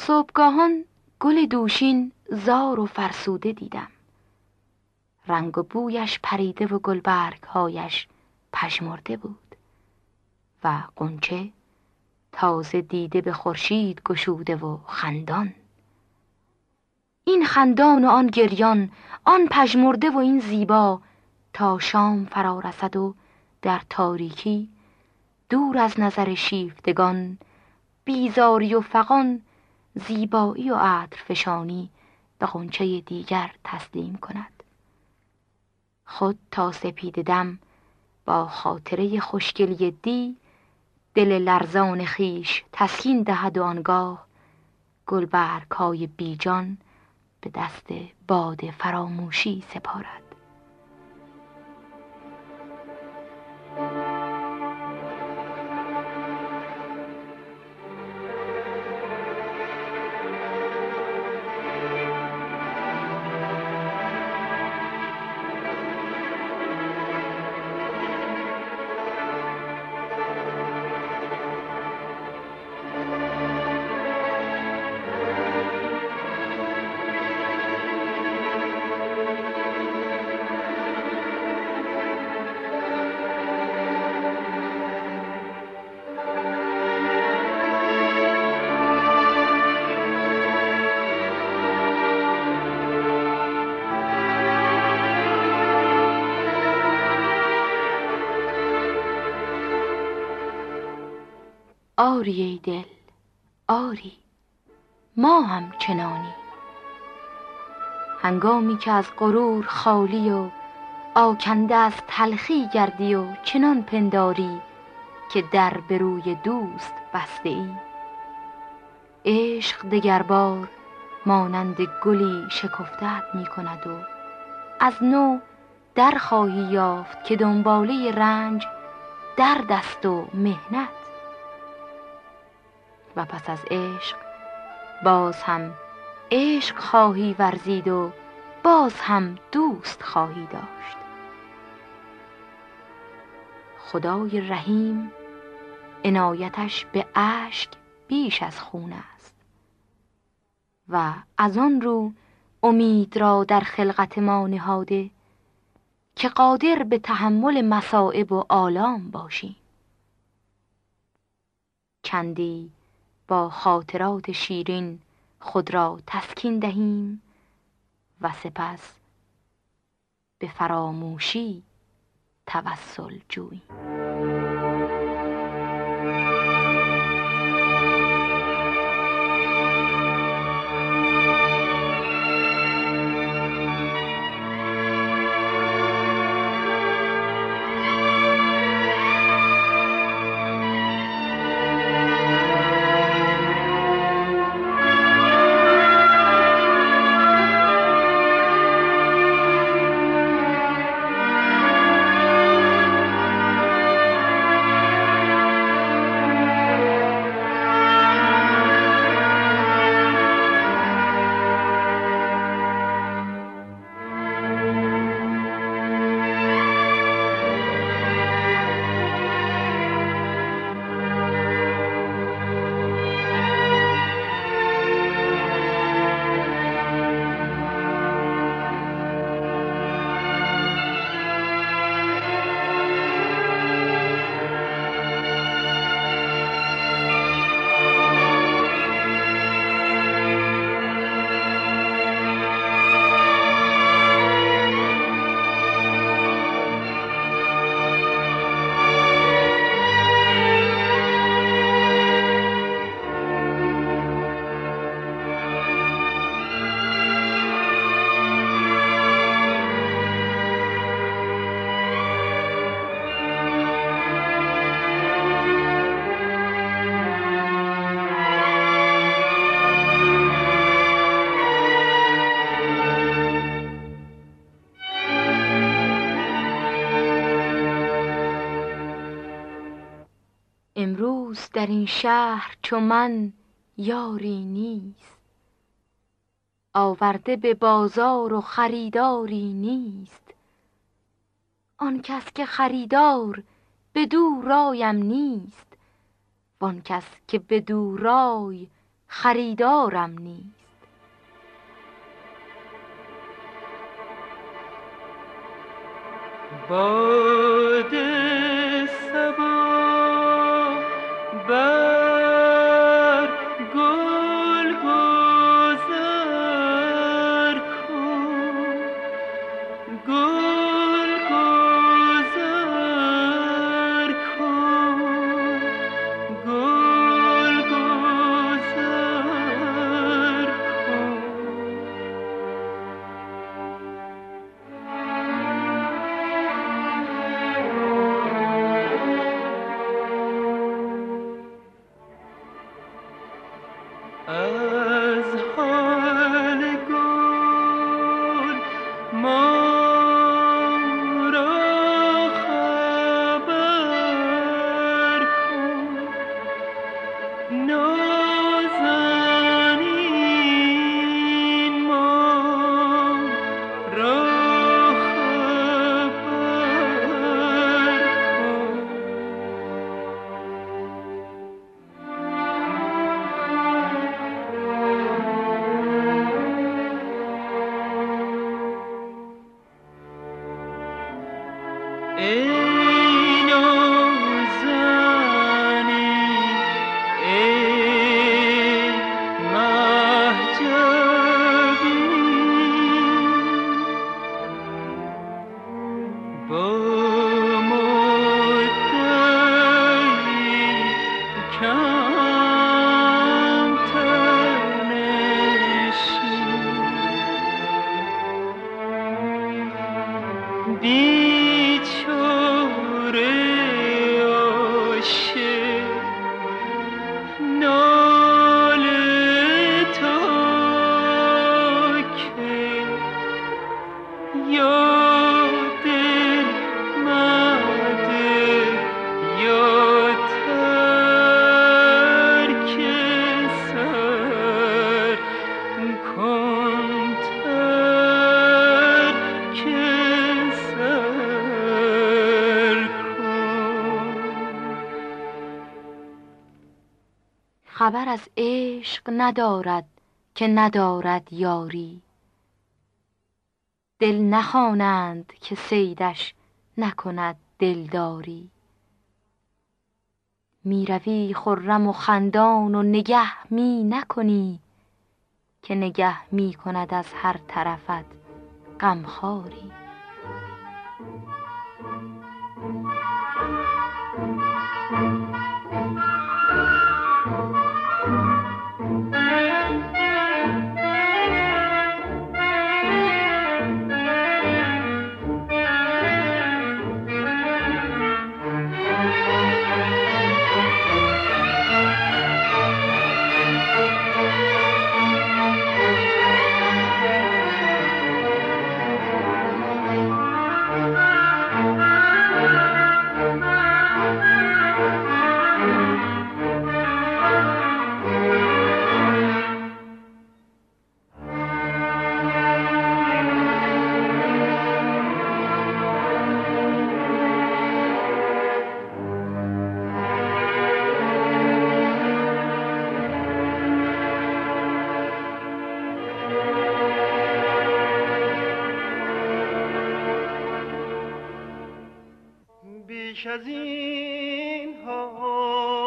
صبحگاهان گل دوشین زار و فرسوده دیدم. رنگ و بویش پریده و گلبرگ هایش پژمرده بود و قنچه تازه دیده به خورشید گشوده و خندان. این خندان و آن گریان آن پژمرده و این زیبا تا شام فرا رسد و در تاریکی دور از نظر شیفتگان بیزاری و فقان زیبایی و عطر فشانی به قنچه دیگر تسلیم کند. خود تا سپید دم با خاطره خوشگلی دی دل لرزان خیش تسکین دهد و آنگاه گلبرگ های بیجان به دست باد فراموشی سپارد. آری ای دل آری ما هم چنانی. هنگامی که از غرور خالی و آکنده از تلخی گردی و چنان پنداری که در به روی دوست بسته ای. عشق دگربار مانند گلی شکفتت می کند و از نو در خواهی یافت که دنباله رنج در دست و مهنت. و پس از عشق باز هم عشق خواهی ورزید و باز هم دوست خواهی داشت. خدای رحیم عنایتش به اشک بیش از خون است و از آن رو امید را در خلقت ما نهاده که قادر به تحمل مصائب و آلام باشیم. چندی با خاطرات شیرین خود را تسکین دهیم و سپس به فراموشی توسل جوییم. در این شهر چو من یاری نیست. آورده به بازار و خریداری نیست. آن کس که خریدار به دو رایم نیست. وان کس که به دو رای خریدارم نیست. باد Bye. ندارد که ندارد یاری. دل نخوانند که سیدش نکند دلداری. می‌روی خرم و خندان و نگه می نکنی که نگه می کند از هر طرفت غمخواری. بیش از این ها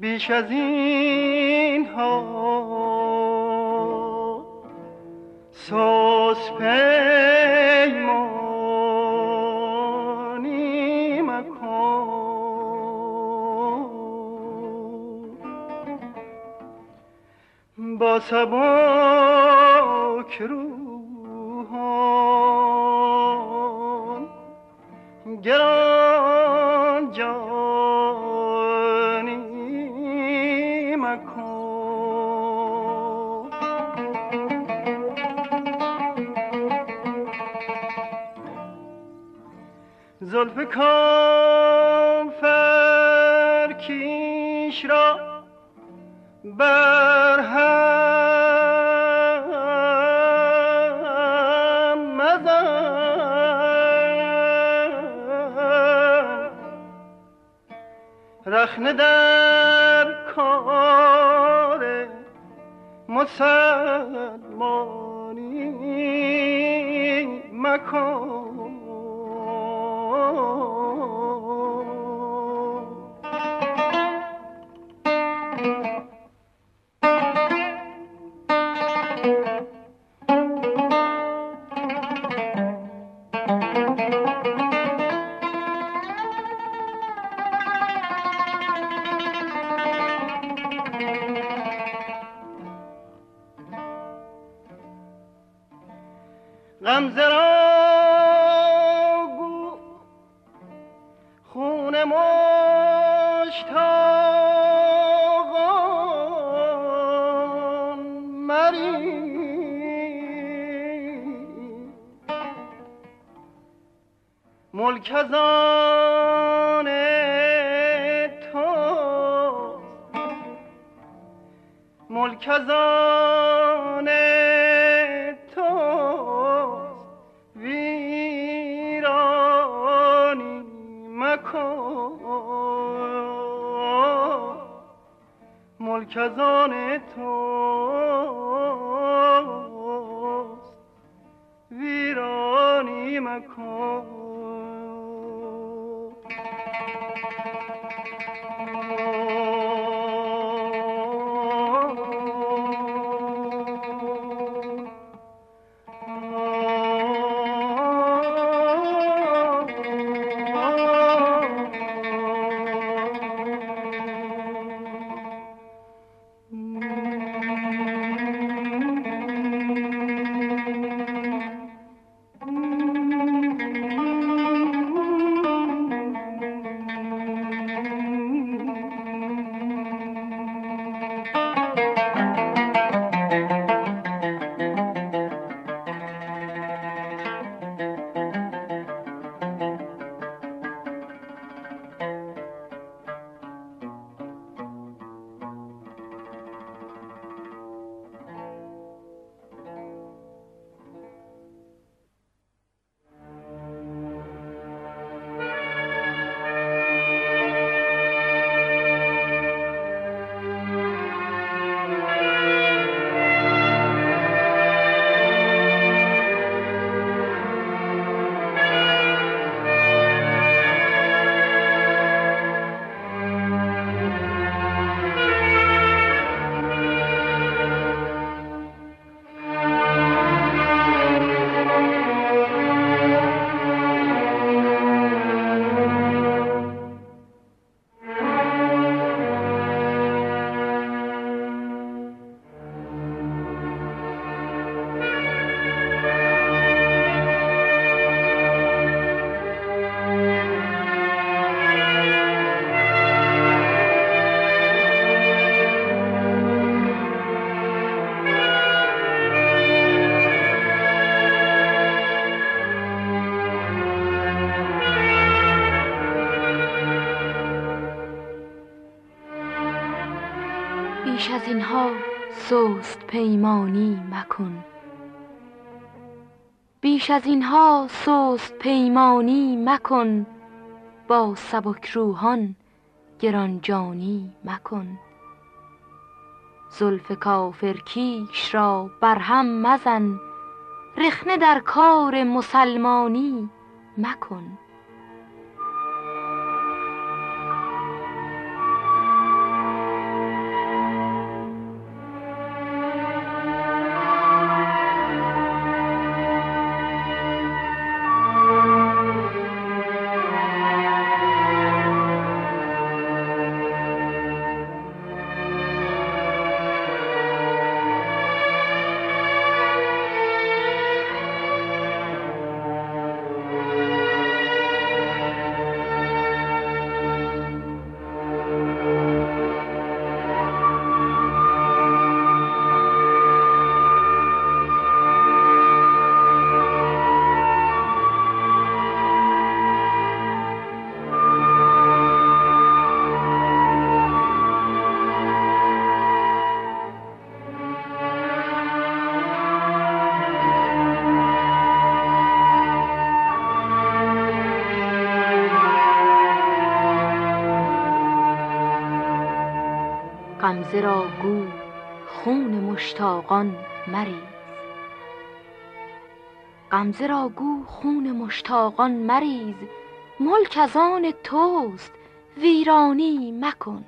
بیش از این ها سوس پیمانی مکن. با سباک روحان گران زلف کافر کیش را بر هم مزن. رخنه در کار مسلمانی مکن. خون مشتاقان مری ملک از آن توست ملک از آن توست ویرانی مکن. پیمانی مکن. بیش از اینها سست پیمانی مکن. با سبک روحان گرانجانی مکن. زلف کافر کیش را بر هم مزن. رخنه در کار مسلمانی مکن. مشتاقان مریز. غمزه را گو خون مشتاقان مریز. ملک از آن توست ویرانی مکن.